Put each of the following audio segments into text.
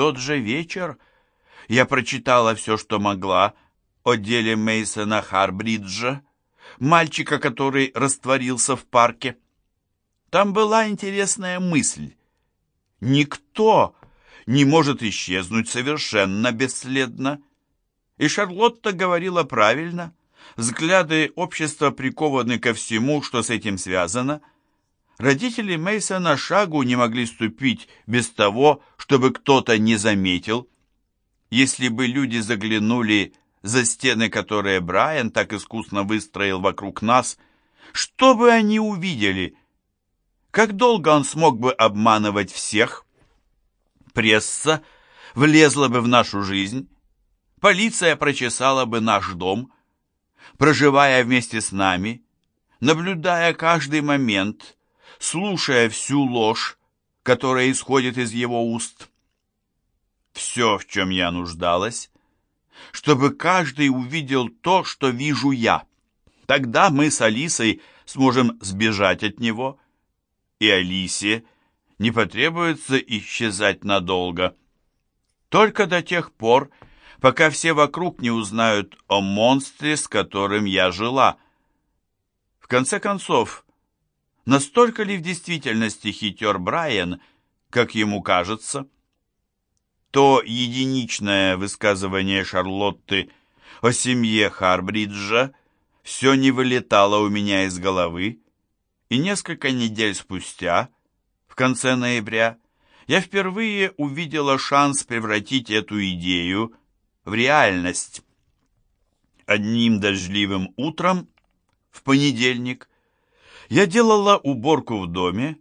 тот же вечер я прочитала все, что могла о деле Мейсона Харбриджа, мальчика, который растворился в парке. Там была интересная мысль. Никто не может исчезнуть совершенно бесследно. И Шарлотта говорила правильно. Взгляды общества прикованы ко всему, что с этим связано. Родители Мейсона шагу не могли ступить без того, чтобы кто-то не заметил. Если бы люди заглянули за стены, которые Брайан так искусно выстроил вокруг нас, что бы они увидели? Как долго он смог бы обманывать всех? Пресса влезла бы в нашу жизнь, полиция прочесала бы наш дом, проживая вместе с нами, наблюдая каждый момент, слушая всю ложь, которая исходит из его уст. Все, в чем я нуждалась, чтобы каждый увидел то, что вижу я. Тогда мы с Алисой сможем сбежать от него, и Алисе не потребуется исчезать надолго. Только до тех пор, пока все вокруг не узнают о монстре, с которым я жила. В конце концов, настолько ли в действительности хитер Брайан, как ему кажется? То единичное высказывание Шарлотты о семье Харбриджа все не вылетало у меня из головы, и несколько недель спустя, в конце ноября, я впервые увидела шанс превратить эту идею в реальность. Одним дождливым утром, в понедельник, я делала уборку в доме,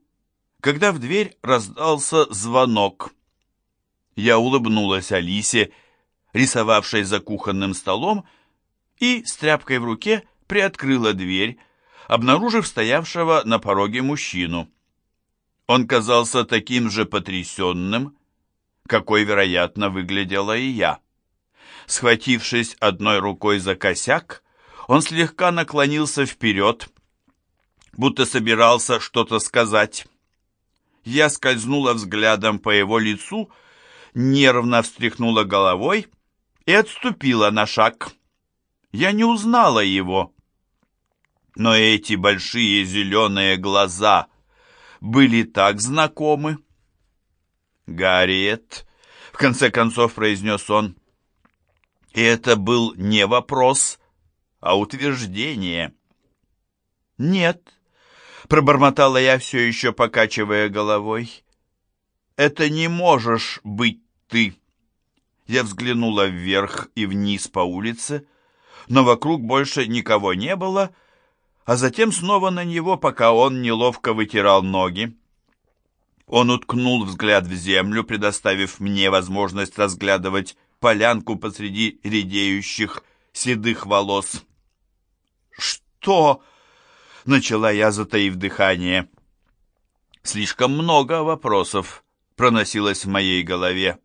когда в дверь раздался звонок. Я улыбнулась Алисе, рисовавшей за кухонным столом, и с тряпкой в руке приоткрыла дверь, обнаружив стоявшего на пороге мужчину. Он казался таким же потрясенным, какой, вероятно, выглядела и я. Схватившись одной рукой за косяк, он слегка наклонился вперед, будто собирался что-то сказать. Я скользнула взглядом по его лицу, нервно встряхнула головой и отступила на шаг. Я не узнала его. Но эти большие зеленые глаза были так знакомы. «Гарриет», — в конце концов произнес он, — и это был не вопрос, а утверждение. «Нет», — пробормотала я, все еще покачивая головой, — «это не можешь быть ты». Я взглянула вверх и вниз по улице, но вокруг больше никого не было, а затем снова на него, пока он неловко вытирал ноги. Он уткнул взгляд в землю, предоставив мне возможность разглядывать полянку посреди редеющих седых волос. «Что?» — начала я, затаив дыхание. Слишком много вопросов проносилось в моей голове.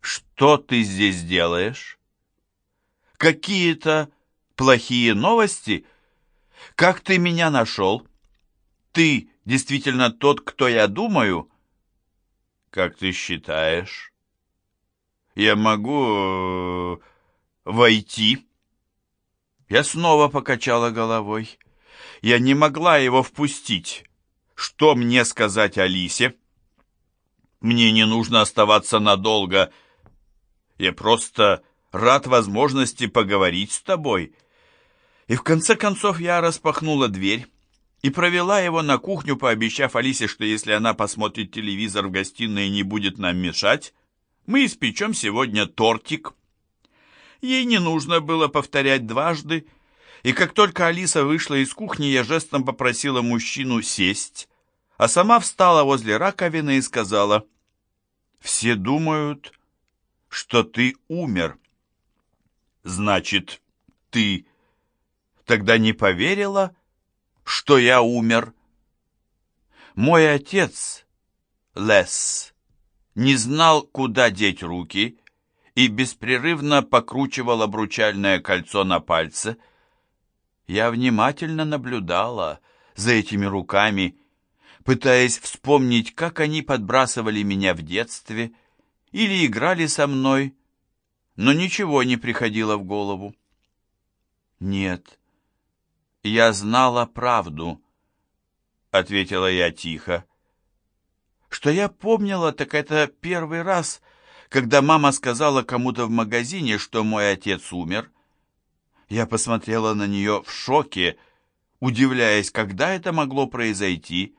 «Что ты здесь делаешь?» «Какие-то плохие новости?» «Как ты меня нашел? Ты действительно тот, кто я думаю?» «Как ты считаешь?» «Я могу... Э, войти?» Я снова покачала головой. Я не могла его впустить. Что мне сказать Алисе? Мне не нужно оставаться надолго. Я просто рад возможности поговорить с тобой. И в конце концов я распахнула дверь и провела его на кухню, пообещав Алисе, что если она посмотрит телевизор в гостиной и не будет нам мешать, мы испечем сегодня тортик. Ей не нужно было повторять дважды, и как только Алиса вышла из кухни, я жестом попросила мужчину сесть, а сама встала возле раковины и сказала, «Все думают, что ты умер». «Значит, ты тогда не поверила, что я умер? Мой отец, Лес, не знал, куда деть руки, и беспрерывно покручивал обручальное кольцо на пальце. Я внимательно наблюдала за этими руками, пытаясь вспомнить, как они подбрасывали меня в детстве, или играли со мной, но ничего не приходило в голову. «Нет, я знала правду», — ответила я тихо. «Что я помнила, так это первый раз, когда мама сказала кому-то в магазине, что мой отец умер. Я посмотрела на нее в шоке, удивляясь, когда это могло произойти,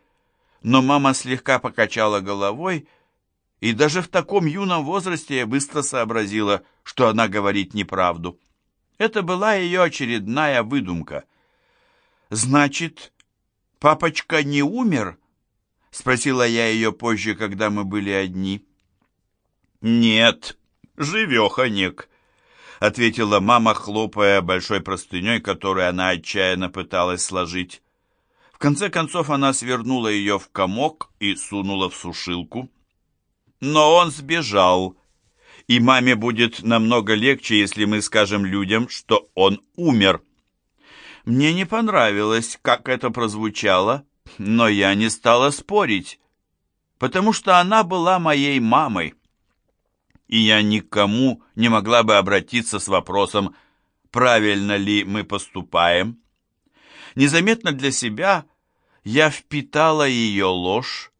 но мама слегка покачала головой, и даже в таком юном возрасте я быстро сообразила, что она говорит неправду. Это была ее очередная выдумка. «Значит, папочка не умер?» — спросила я ее позже, когда мы были одни. «Нет, живеханек», — ответила мама, хлопая большой простыней, которую она отчаянно пыталась сложить. В конце концов она свернула ее в комок и сунула в сушилку. Но он сбежал, и маме будет намного легче, если мы скажем людям, что он умер. Мне не понравилось, как это прозвучало, но я не стала спорить, потому что она была моей мамой и я никому не могла бы обратиться с вопросом, правильно ли мы поступаем. Незаметно для себя я впитала ее ложь,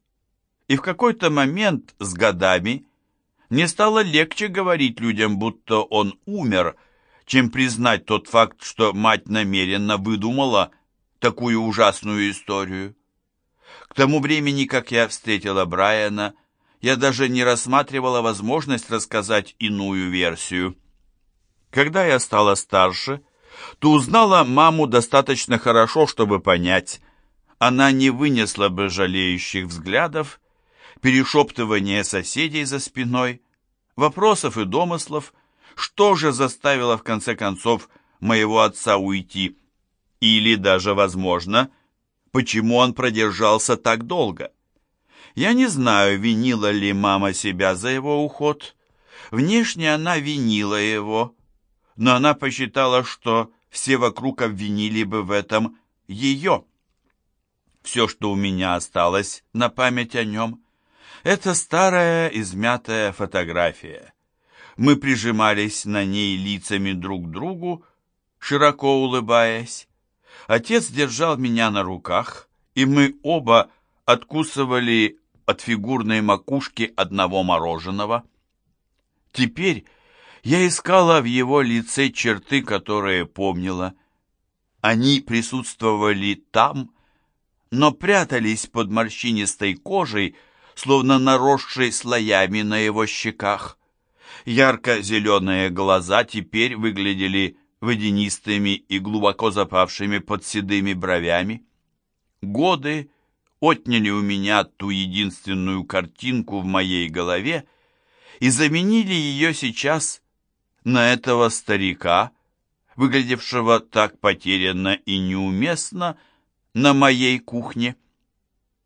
и в какой-то момент с годами мне стало легче говорить людям, будто он умер, чем признать тот факт, что мать намеренно выдумала такую ужасную историю. К тому времени, как я встретила Брайана, я даже не рассматривала возможность рассказать иную версию. Когда я стала старше, то узнала маму достаточно хорошо, чтобы понять, она не вынесла бы жалеющих взглядов, перешептывания соседей за спиной, вопросов и домыслов, что же заставило в конце концов моего отца уйти, или даже, возможно, почему он продержался так долго. Я не знаю, винила ли мама себя за его уход. Внешне она винила его, но она посчитала, что все вокруг обвинили бы в этом ее. Все, что у меня осталось на память о нем, это старая измятая фотография. Мы прижимались на ней лицами друг к другу, широко улыбаясь. Отец держал меня на руках, и мы оба откусывали от фигурной макушки одного мороженого. Теперь я искала в его лице черты, которые помнила. Они присутствовали там, но прятались под морщинистой кожей, словно наросшей слоями на его щеках. Ярко-зеленые глаза теперь выглядели водянистыми и глубоко запавшими под седыми бровями. Годы отняли у меня ту единственную картинку в моей голове и заменили ее сейчас на этого старика, выглядевшего так потерянно и неуместно на моей кухне.